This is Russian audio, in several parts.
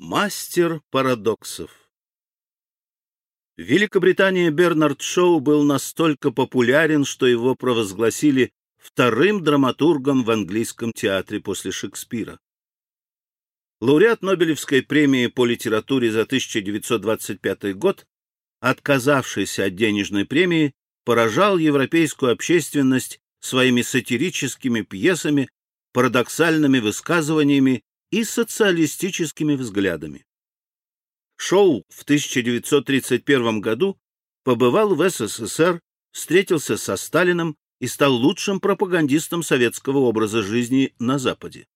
Мастер парадоксов В Великобритании Бернард Шоу был настолько популярен, что его провозгласили вторым драматургом в английском театре после Шекспира. Лауреат Нобелевской премии по литературе за 1925 год, отказавшийся от денежной премии, поражал европейскую общественность своими сатирическими пьесами, парадоксальными высказываниями и социалистическими взглядами. Шоу в 1931 году побывал в СССР, встретился со Сталиным и стал лучшим пропагандистом советского образа жизни на Западе.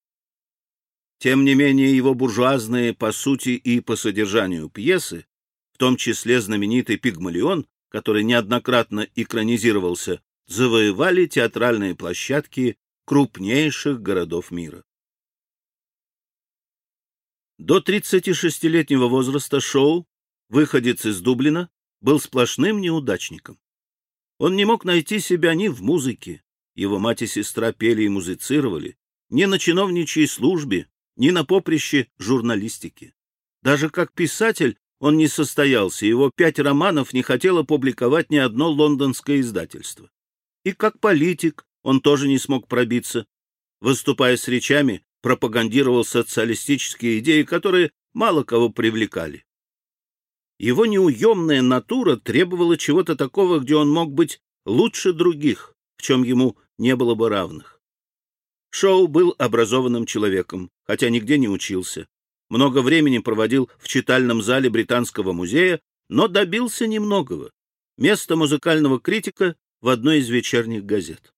Тем не менее, его буржуазные по сути и по содержанию пьесы, в том числе знаменитый «Пигмалион», который неоднократно экранизировался, завоевали театральные площадки крупнейших городов мира. До 36-летнего возраста Шоу, выходец из Дублина, был сплошным неудачником. Он не мог найти себя ни в музыке, его мать и сестра пели и музицировали, ни на чиновничьей службе, ни на поприще журналистики. Даже как писатель он не состоялся, его пять романов не хотело публиковать ни одно лондонское издательство. И как политик он тоже не смог пробиться. Выступая с речами, пропагандировал социалистические идеи, которые мало кого привлекали. Его неуемная натура требовала чего-то такого, где он мог быть лучше других, в чем ему не было бы равных. Шоу был образованным человеком, хотя нигде не учился. Много времени проводил в читальном зале Британского музея, но добился немногого. Место музыкального критика в одной из вечерних газет.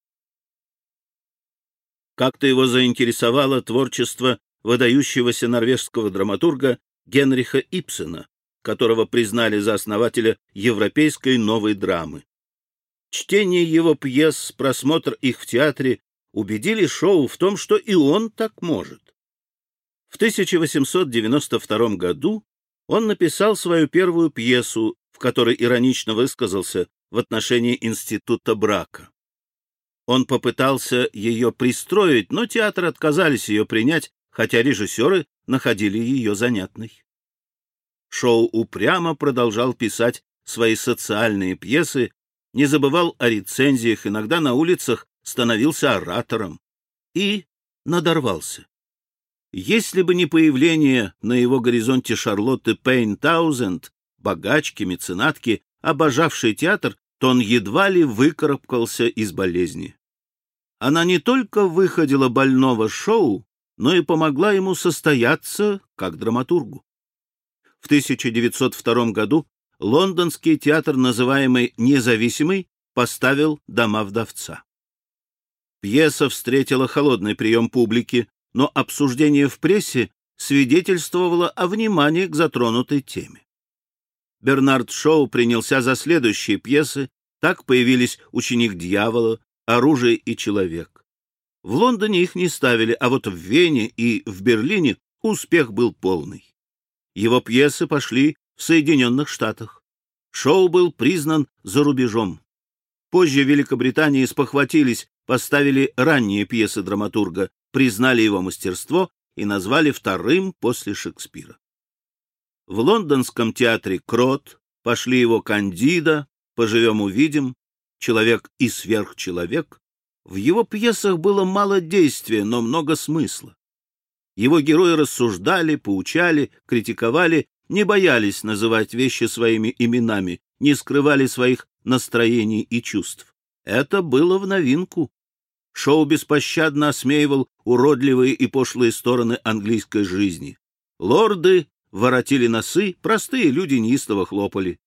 Как-то его заинтересовало творчество выдающегося норвежского драматурга Генриха Ипсена, которого признали за основателя европейской новой драмы. Чтение его пьес, просмотр их в театре убедили Шоу в том, что и он так может. В 1892 году он написал свою первую пьесу, в которой иронично высказался в отношении института брака. Он попытался ее пристроить, но театры отказались ее принять, хотя режиссеры находили ее занятной. Шоу упрямо продолжал писать свои социальные пьесы, не забывал о рецензиях, иногда на улицах становился оратором и надорвался. Если бы не появление на его горизонте Шарлотты Пейн-Таузенд, богачки, меценатки, обожавшей театр, то он едва ли выкарабкался из болезни. Она не только выходила больного шоу, но и помогла ему состояться как драматургу. В 1902 году лондонский театр, называемый «Независимый», поставил «Дома вдовца». Пьеса встретила холодный прием публики, но обсуждение в прессе свидетельствовало о внимании к затронутой теме. Бернард Шоу принялся за следующие пьесы, так появились «Ученик дьявола», «Оружие и человек». В Лондоне их не ставили, а вот в Вене и в Берлине успех был полный. Его пьесы пошли в Соединенных Штатах. Шоу был признан за рубежом. Позже в Великобритании спохватились, поставили ранние пьесы драматурга, признали его мастерство и назвали вторым после Шекспира. В лондонском театре «Крот» пошли его «Кандида», «Поживем-увидим», «Человек и сверхчеловек». В его пьесах было мало действия, но много смысла. Его герои рассуждали, поучали, критиковали, не боялись называть вещи своими именами, не скрывали своих настроений и чувств. Это было в новинку. Шоу беспощадно осмеивал уродливые и пошлые стороны английской жизни. Лорды воротили носы, простые люди неистово хлопали.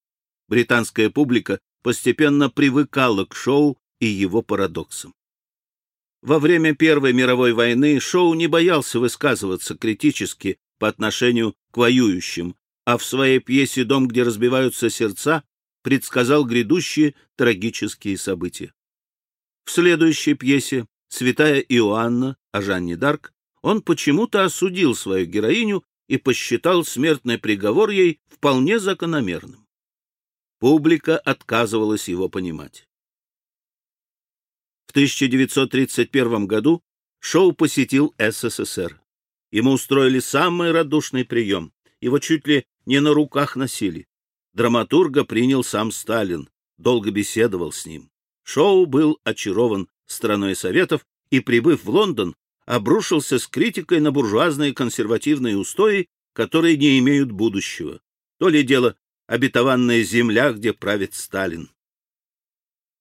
Британская публика постепенно привыкала к шоу и его парадоксам. Во время Первой мировой войны Шоу не боялся высказываться критически по отношению к воюющим, а в своей пьесе «Дом, где разбиваются сердца» предсказал грядущие трагические события. В следующей пьесе «Святая Иоанна» о Жанне Дарк он почему-то осудил свою героиню и посчитал смертный приговор ей вполне закономерным. Публика отказывалась его понимать. В 1931 году Шоу посетил СССР. Ему устроили самый радушный прием. его чуть ли не на руках носили. Драматурга принял сам Сталин, долго беседовал с ним. Шоу был очарован страной Советов и, прибыв в Лондон, обрушился с критикой на буржуазные консервативные устои, которые не имеют будущего. То ли дело обетованная земля, где правит Сталин.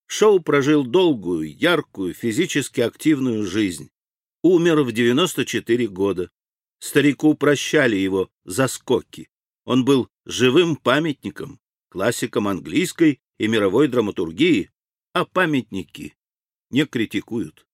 Шоу прожил долгую, яркую, физически активную жизнь. Умер в 94 года. Старику прощали его заскоки. Он был живым памятником, классиком английской и мировой драматургии, а памятники не критикуют.